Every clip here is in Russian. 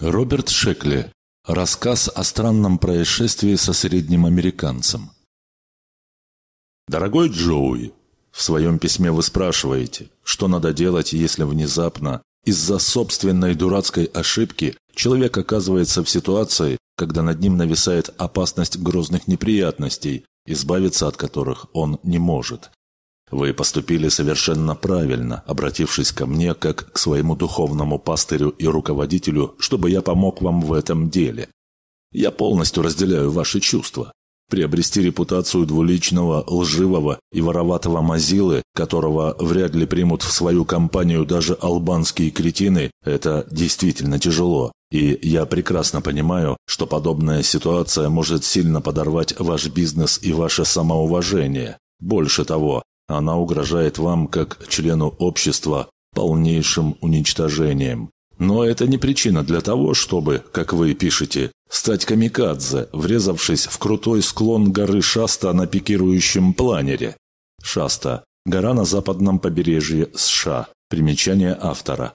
Роберт Шекли. Рассказ о странном происшествии со средним американцем. Дорогой Джоуи, в своем письме вы спрашиваете, что надо делать, если внезапно, из-за собственной дурацкой ошибки, человек оказывается в ситуации, когда над ним нависает опасность грозных неприятностей, избавиться от которых он не может. Вы поступили совершенно правильно, обратившись ко мне как к своему духовному пастырю и руководителю, чтобы я помог вам в этом деле. Я полностью разделяю ваши чувства. Приобрести репутацию двуличного, лживого и вороватого мазилы, которого вряд ли примут в свою компанию даже албанские кретины, это действительно тяжело. И я прекрасно понимаю, что подобная ситуация может сильно подорвать ваш бизнес и ваше самоуважение. Больше того, она угрожает вам, как члену общества, полнейшим уничтожением. Но это не причина для того, чтобы, как вы пишете, стать камикадзе, врезавшись в крутой склон горы Шаста на пикирующем планере. Шаста – гора на западном побережье США. Примечание автора.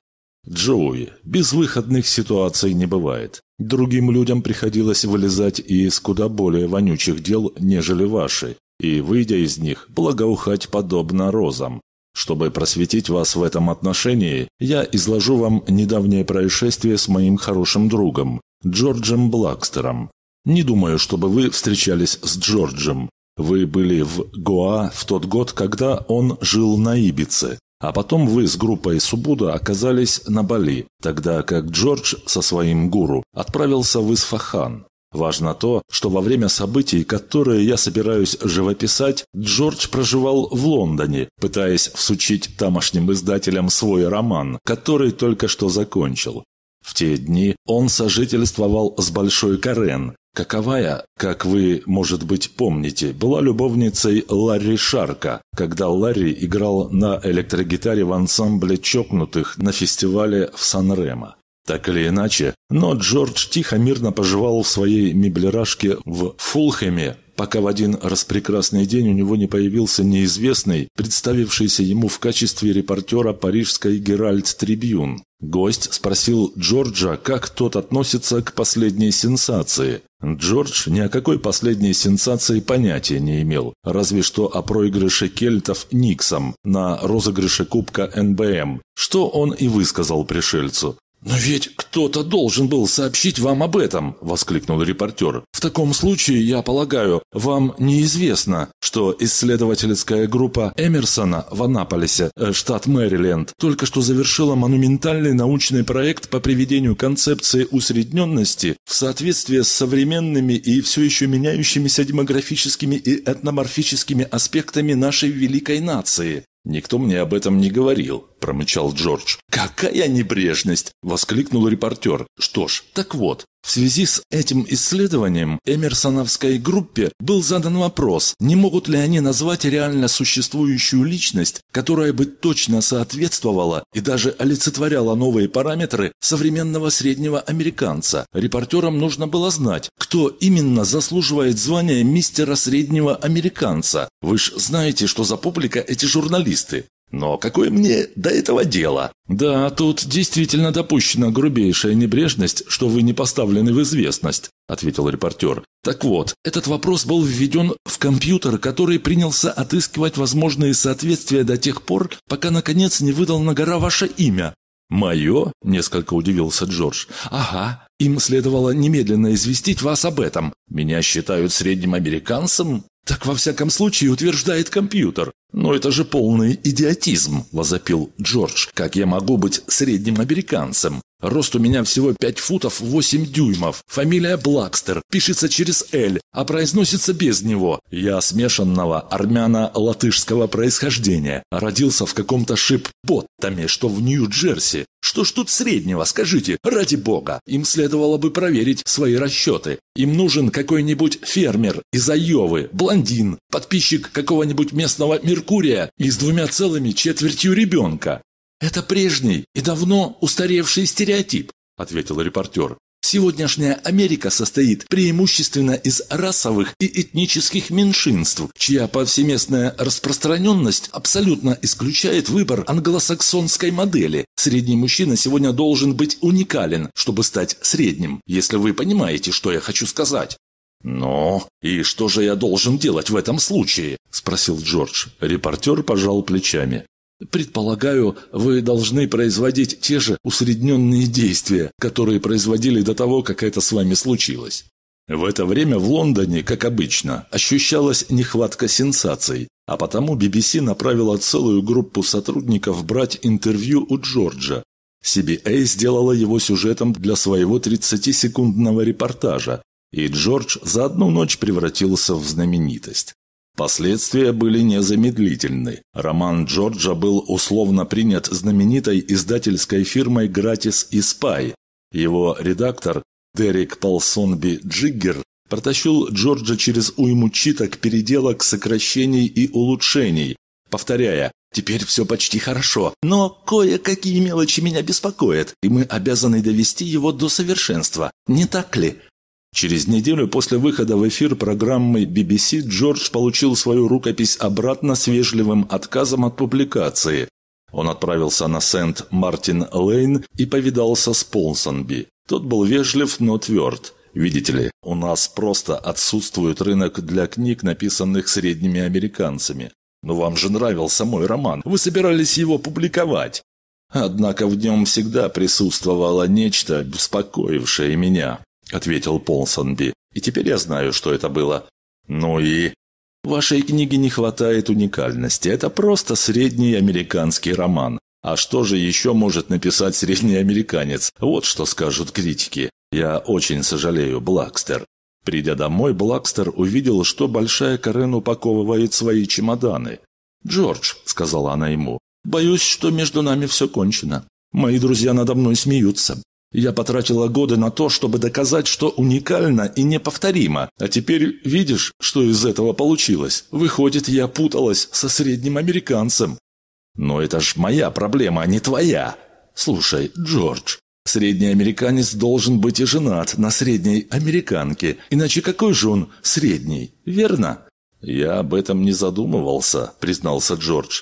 Джоуи, безвыходных ситуаций не бывает. Другим людям приходилось вылезать из куда более вонючих дел, нежели ваши и, выйдя из них, благоухать подобно розам. Чтобы просветить вас в этом отношении, я изложу вам недавнее происшествие с моим хорошим другом, Джорджем Блакстером. Не думаю, чтобы вы встречались с Джорджем. Вы были в Гоа в тот год, когда он жил на Ибице. А потом вы с группой Субуда оказались на Бали, тогда как Джордж со своим гуру отправился в Исфахан. Важно то, что во время событий, которые я собираюсь живописать, Джордж проживал в Лондоне, пытаясь всучить тамошним издателям свой роман, который только что закончил. В те дни он сожительствовал с Большой Карен, каковая, как вы, может быть, помните, была любовницей Ларри Шарка, когда Ларри играл на электрогитаре в ансамбле чокнутых на фестивале в Сан-Ремо. Так или иначе, но Джордж тихо мирно поживал в своей меблерашке в Фулхэме, пока в один распрекрасный день у него не появился неизвестный, представившийся ему в качестве репортера парижской «Геральт Трибьюн». Гость спросил Джорджа, как тот относится к последней сенсации. Джордж ни о какой последней сенсации понятия не имел, разве что о проигрыше кельтов Никсом на розыгрыше Кубка НБМ, что он и высказал пришельцу. «Но ведь кто-то должен был сообщить вам об этом!» – воскликнул репортер. «В таком случае, я полагаю, вам неизвестно, что исследовательская группа Эмерсона в Анаполисе, э, штат Мэриленд, только что завершила монументальный научный проект по приведению концепции усредненности в соответствии с современными и все еще меняющимися демографическими и этноморфическими аспектами нашей великой нации. «Никто мне об этом не говорил», – промычал Джордж. «Какая небрежность!» – воскликнул репортер. «Что ж, так вот, в связи с этим исследованием Эмерсоновской группе был задан вопрос, не могут ли они назвать реально существующую личность, которая бы точно соответствовала и даже олицетворяла новые параметры современного среднего американца. Репортерам нужно было знать, кто именно заслуживает звания мистера среднего американца. Вы ж знаете, что за публика эти журналисты. Но какое мне до этого дело? Да, тут действительно допущена грубейшая небрежность, что вы не поставлены в известность, ответил репортер. Так вот, этот вопрос был введен в компьютер, который принялся отыскивать возможные соответствия до тех пор, пока наконец не выдал на гора ваше имя. «Мое?» – несколько удивился Джордж. «Ага, им следовало немедленно известить вас об этом. Меня считают средним американцем?» «Так во всяком случае утверждает компьютер. «Но это же полный идиотизм!» – возопил Джордж. «Как я могу быть средним американцем? Рост у меня всего 5 футов 8 дюймов. Фамилия Блакстер. Пишется через «Л», а произносится без него. Я смешанного армяно-латышского происхождения. Родился в каком-то шип-поттаме, что в Нью-Джерси. Что ж тут среднего, скажите, ради бога? Им следовало бы проверить свои расчеты. Им нужен какой-нибудь фермер из Айовы, блондин, подписчик какого-нибудь местного Меркурия и с двумя целыми четвертью ребенка. «Это прежний и давно устаревший стереотип», – ответил репортер. Сегодняшняя Америка состоит преимущественно из расовых и этнических меньшинств, чья повсеместная распространенность абсолютно исключает выбор англосаксонской модели. Средний мужчина сегодня должен быть уникален, чтобы стать средним, если вы понимаете, что я хочу сказать. «Но и что же я должен делать в этом случае?» – спросил Джордж. Репортер пожал плечами. Предполагаю, вы должны производить те же усредненные действия, которые производили до того, как это с вами случилось. В это время в Лондоне, как обычно, ощущалась нехватка сенсаций, а потому BBC направила целую группу сотрудников брать интервью у Джорджа. CBA сделала его сюжетом для своего 30-секундного репортажа, и Джордж за одну ночь превратился в знаменитость. Последствия были незамедлительны. Роман Джорджа был условно принят знаменитой издательской фирмой «Гратис и Спай». Его редактор Дерек Полсонби Джиггер протащил Джорджа через уйму читок, переделок, сокращений и улучшений, повторяя «Теперь все почти хорошо, но кое-какие мелочи меня беспокоят, и мы обязаны довести его до совершенства, не так ли?» Через неделю после выхода в эфир программы BBC Джордж получил свою рукопись обратно с вежливым отказом от публикации. Он отправился на Сент-Мартин-Лейн и повидался с Полсонби. Тот был вежлив, но тверд. Видите ли, у нас просто отсутствует рынок для книг, написанных средними американцами. Но вам же нравился мой роман. Вы собирались его публиковать. Однако в нем всегда присутствовало нечто, беспокоившее меня. – ответил Полсонби. «И теперь я знаю, что это было». «Ну и...» «Вашей книге не хватает уникальности. Это просто средний американский роман. А что же еще может написать средний американец? Вот что скажут критики. Я очень сожалею, Блакстер». Придя домой, Блакстер увидел, что Большая Карен упаковывает свои чемоданы. «Джордж», — сказала она ему, — «боюсь, что между нами все кончено. Мои друзья надо мной смеются. Я потратила годы на то, чтобы доказать, что уникально и неповторимо. А теперь видишь, что из этого получилось? Выходит, я путалась со средним американцем. Но это ж моя проблема, а не твоя. Слушай, Джордж, средний американец должен быть и женат на средней американке. Иначе какой же он средний, верно? «Я об этом не задумывался», — признался Джордж.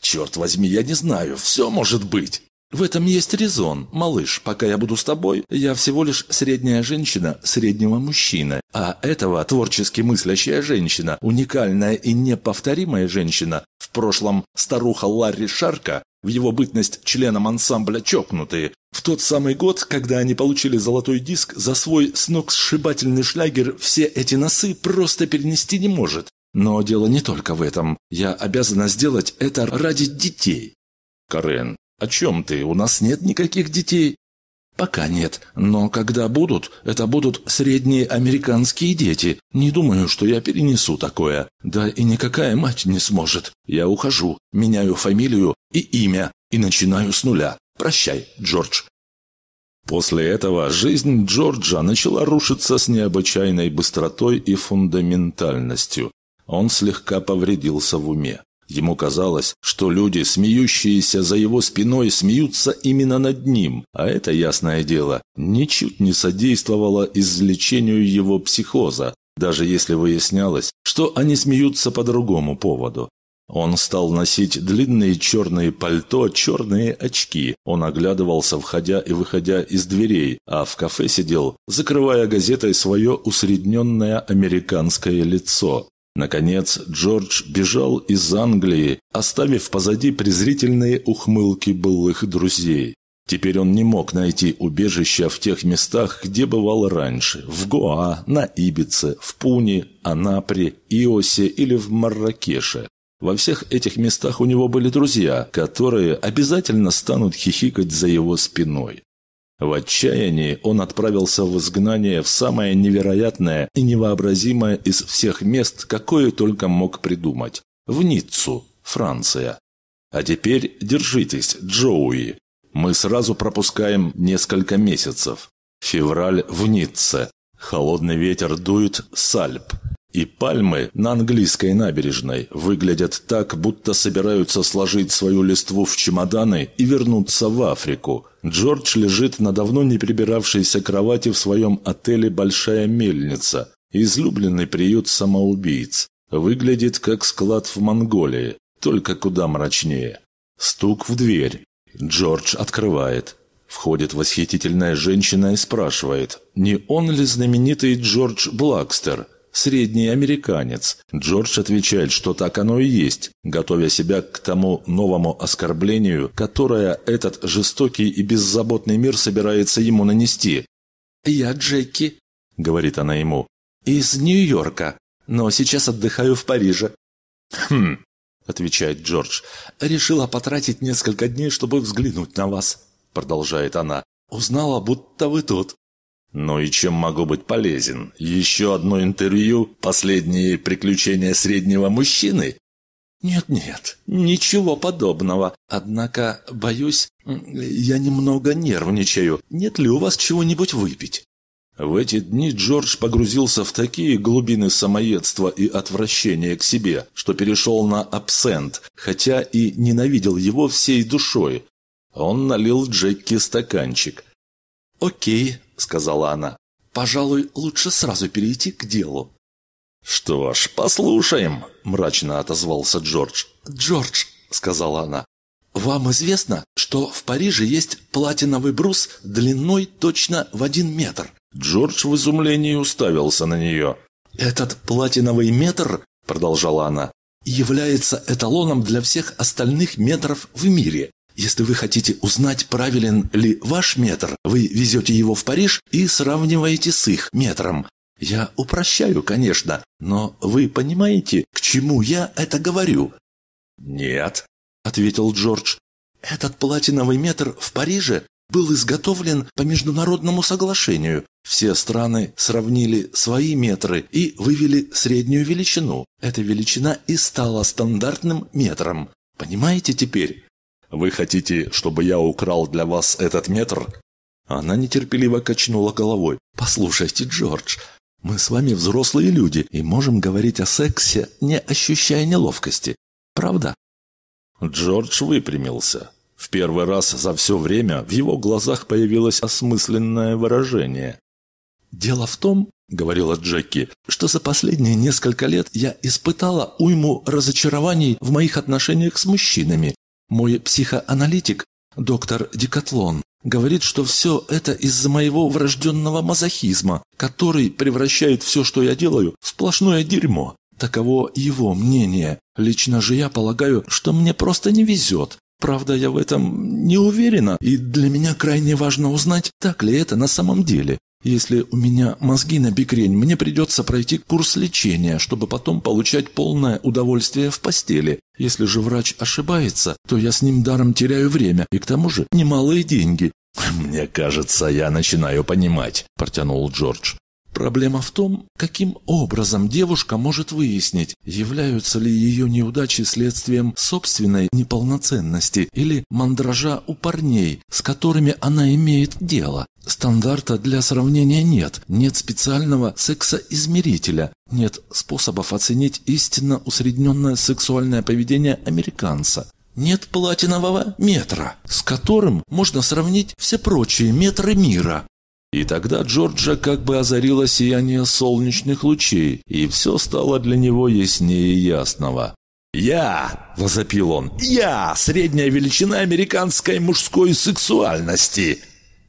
«Черт возьми, я не знаю, все может быть». В этом есть резон, малыш. Пока я буду с тобой, я всего лишь средняя женщина среднего мужчины. А этого творчески мыслящая женщина, уникальная и неповторимая женщина, в прошлом старуха Ларри Шарка, в его бытность членом ансамбля «Чокнутые», в тот самый год, когда они получили золотой диск, за свой сногсшибательный шлягер все эти носы просто перенести не может. Но дело не только в этом. Я обязана сделать это ради детей. Карен, «О чем ты? У нас нет никаких детей». «Пока нет, но когда будут, это будут средние американские дети. Не думаю, что я перенесу такое. Да и никакая мать не сможет. Я ухожу, меняю фамилию и имя и начинаю с нуля. Прощай, Джордж». После этого жизнь Джорджа начала рушиться с необычайной быстротой и фундаментальностью. Он слегка повредился в уме. Ему казалось, что люди, смеющиеся за его спиной, смеются именно над ним, а это, ясное дело, ничуть не содействовало излечению его психоза, даже если выяснялось, что они смеются по другому поводу. Он стал носить длинные черные пальто, черные очки. Он оглядывался, входя и выходя из дверей, а в кафе сидел, закрывая газетой свое усредненное американское лицо. Наконец, Джордж бежал из Англии, оставив позади презрительные ухмылки былых друзей. Теперь он не мог найти убежища в тех местах, где бывал раньше – в Гоа, на Ибице, в Пуне, Анапре, Иосе или в Марракеше. Во всех этих местах у него были друзья, которые обязательно станут хихикать за его спиной. В отчаянии он отправился в изгнание в самое невероятное и невообразимое из всех мест, какое только мог придумать – в Ниццу, Франция. А теперь держитесь, Джоуи. Мы сразу пропускаем несколько месяцев. Февраль в Ницце. Холодный ветер дует с Альп. И пальмы на английской набережной выглядят так, будто собираются сложить свою листву в чемоданы и вернуться в Африку – Джордж лежит на давно не прибиравшейся кровати в своем отеле «Большая мельница», излюбленный приют самоубийц. Выглядит как склад в Монголии, только куда мрачнее. Стук в дверь. Джордж открывает. Входит восхитительная женщина и спрашивает, не он ли знаменитый Джордж Блакстер, средний американец. Джордж отвечает, что так оно и есть, готовя себя к тому новому оскорблению, которое этот жестокий и беззаботный мир собирается ему нанести. «Я Джеки», — говорит она ему, — «из Нью-Йорка, но сейчас отдыхаю в Париже». «Хм», — отвечает Джордж, — «решила потратить несколько дней, чтобы взглянуть на вас», — продолжает она. «Узнала, будто вы тут». «Ну и чем могу быть полезен? Еще одно интервью? Последние приключения среднего мужчины?» «Нет-нет, ничего подобного. Однако, боюсь, я немного нервничаю. Нет ли у вас чего-нибудь выпить?» В эти дни Джордж погрузился в такие глубины самоедства и отвращения к себе, что перешел на абсент, хотя и ненавидел его всей душой. Он налил Джеки стаканчик. «Окей», — сказала она. «Пожалуй, лучше сразу перейти к делу». «Что ж, послушаем», — мрачно отозвался Джордж. «Джордж», — сказала она, — «вам известно, что в Париже есть платиновый брус длиной точно в один метр?» Джордж в изумлении уставился на нее. «Этот платиновый метр», — продолжала она, — «является эталоном для всех остальных метров в мире. Если вы хотите узнать, правилен ли ваш метр, вы везете его в Париж и сравниваете с их метром. Я упрощаю, конечно, но вы понимаете, к чему я это говорю?» «Нет», — ответил Джордж. «Этот платиновый метр в Париже был изготовлен по международному соглашению. Все страны сравнили свои метры и вывели среднюю величину. Эта величина и стала стандартным метром. Понимаете теперь? Вы хотите, чтобы я украл для вас этот метр?» Она нетерпеливо качнула головой. «Послушайте, Джордж, мы с вами взрослые люди и можем говорить о сексе, не ощущая неловкости. Правда?» Джордж выпрямился. В первый раз за все время в его глазах появилось осмысленное выражение. «Дело в том, — говорила Джеки, — что за последние несколько лет я испытала уйму разочарований в моих отношениях с мужчинами. Мой психоаналитик, доктор Декатлон, говорит, что все это из-за моего врожденного мазохизма, который превращает все, что я делаю, в сплошное дерьмо. Таково его мнение. Лично же я полагаю, что мне просто не везет. Правда, я в этом не уверена, и для меня крайне важно узнать, так ли это на самом деле. Если у меня мозги на бикрень, мне придется пройти курс лечения, чтобы потом получать полное удовольствие в постели. Если же врач ошибается, то я с ним даром теряю время, и к тому же немалые деньги. «Мне кажется, я начинаю понимать», – протянул Джордж. Проблема в том, каким образом девушка может выяснить, являются ли ее неудачи следствием собственной неполноценности или мандража у парней, с которыми она имеет дело. Стандарта для сравнения нет, нет специального сексоизмерителя, нет способов оценить истинно усредненное сексуальное поведение американца. Нет платинового метра, с которым можно сравнить все прочие метры мира. И тогда Джорджа как бы озарило сияние солнечных лучей, и все стало для него яснее ясного. «Я!» – возопил он. «Я! Средняя величина американской мужской сексуальности!»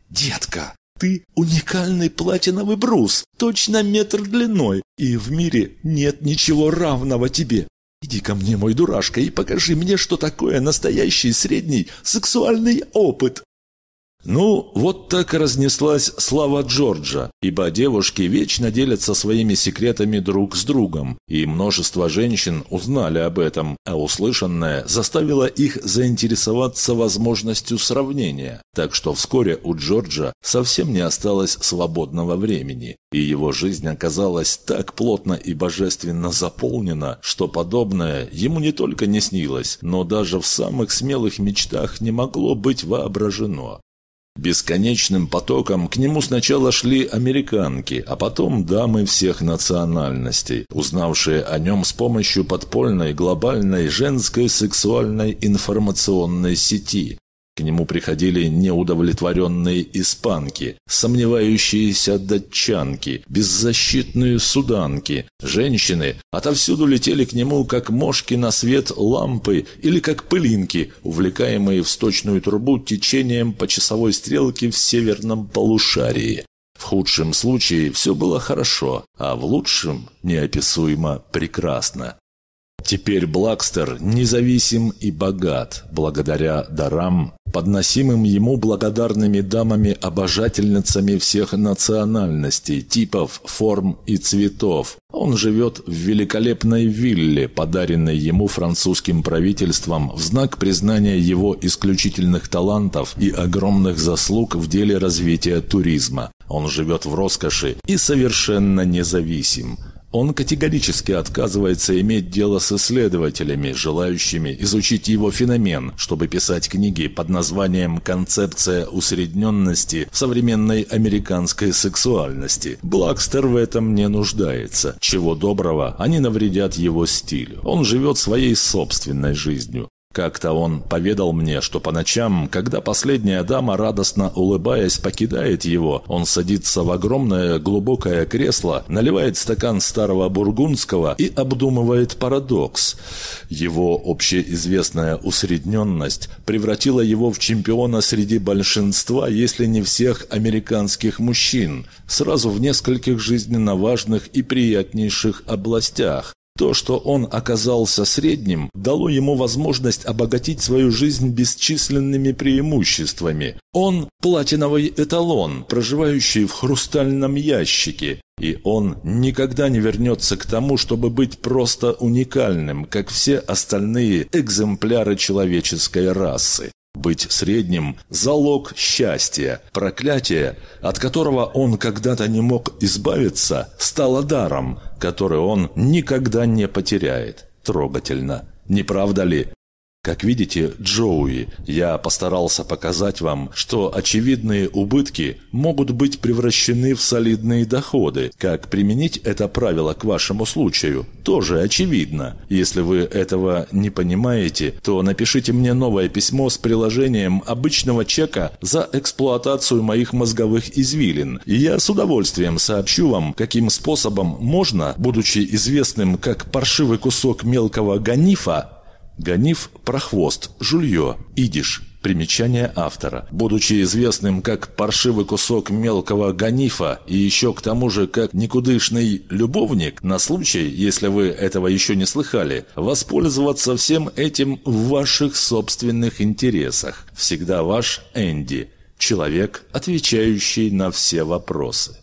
«Детка, ты уникальный платиновый брус, точно метр длиной, и в мире нет ничего равного тебе. Иди ко мне, мой дурашка, и покажи мне, что такое настоящий средний сексуальный опыт». Ну, вот так разнеслась слава Джорджа, ибо девушки вечно делятся своими секретами друг с другом, и множество женщин узнали об этом, а услышанное заставило их заинтересоваться возможностью сравнения. Так что вскоре у Джорджа совсем не осталось свободного времени, и его жизнь оказалась так плотно и божественно заполнена, что подобное ему не только не снилось, но даже в самых смелых мечтах не могло быть воображено. Бесконечным потоком к нему сначала шли американки, а потом дамы всех национальностей, узнавшие о нем с помощью подпольной глобальной женской сексуальной информационной сети. К нему приходили неудовлетворенные испанки, сомневающиеся датчанки, беззащитные суданки. Женщины отовсюду летели к нему, как мошки на свет лампы или как пылинки, увлекаемые в сточную трубу течением по часовой стрелке в северном полушарии. В худшем случае все было хорошо, а в лучшем неописуемо прекрасно. Теперь Блакстер независим и богат, благодаря дарам, подносимым ему благодарными дамами-обожательницами всех национальностей, типов, форм и цветов. Он живет в великолепной вилле, подаренной ему французским правительством в знак признания его исключительных талантов и огромных заслуг в деле развития туризма. Он живет в роскоши и совершенно независим. Он категорически отказывается иметь дело с исследователями, желающими изучить его феномен, чтобы писать книги под названием «Концепция усредненности в современной американской сексуальности». Блакстер в этом не нуждается. Чего доброго, они навредят его стилю. Он живет своей собственной жизнью. Как-то он поведал мне, что по ночам, когда последняя дама, радостно улыбаясь, покидает его, он садится в огромное глубокое кресло, наливает стакан старого бургундского и обдумывает парадокс. Его общеизвестная усредненность превратила его в чемпиона среди большинства, если не всех американских мужчин, сразу в нескольких жизненно важных и приятнейших областях. То, что он оказался средним, дало ему возможность обогатить свою жизнь бесчисленными преимуществами. Он – платиновый эталон, проживающий в хрустальном ящике, и он никогда не вернется к тому, чтобы быть просто уникальным, как все остальные экземпляры человеческой расы. Быть средним – залог счастья. Проклятие, от которого он когда-то не мог избавиться, стало даром, который он никогда не потеряет. Трогательно. Не правда ли? Как видите, Джоуи, я постарался показать вам, что очевидные убытки могут быть превращены в солидные доходы. Как применить это правило к вашему случаю, тоже очевидно. Если вы этого не понимаете, то напишите мне новое письмо с приложением обычного чека за эксплуатацию моих мозговых извилин, и я с удовольствием сообщу вам, каким способом можно, будучи известным как паршивый кусок мелкого ганифа, Ганиф – прохвост, жулье, идиш. Примечание автора. Будучи известным как паршивый кусок мелкого ганифа и еще к тому же как никудышный любовник, на случай, если вы этого еще не слыхали, воспользоваться всем этим в ваших собственных интересах. Всегда ваш Энди. Человек, отвечающий на все вопросы.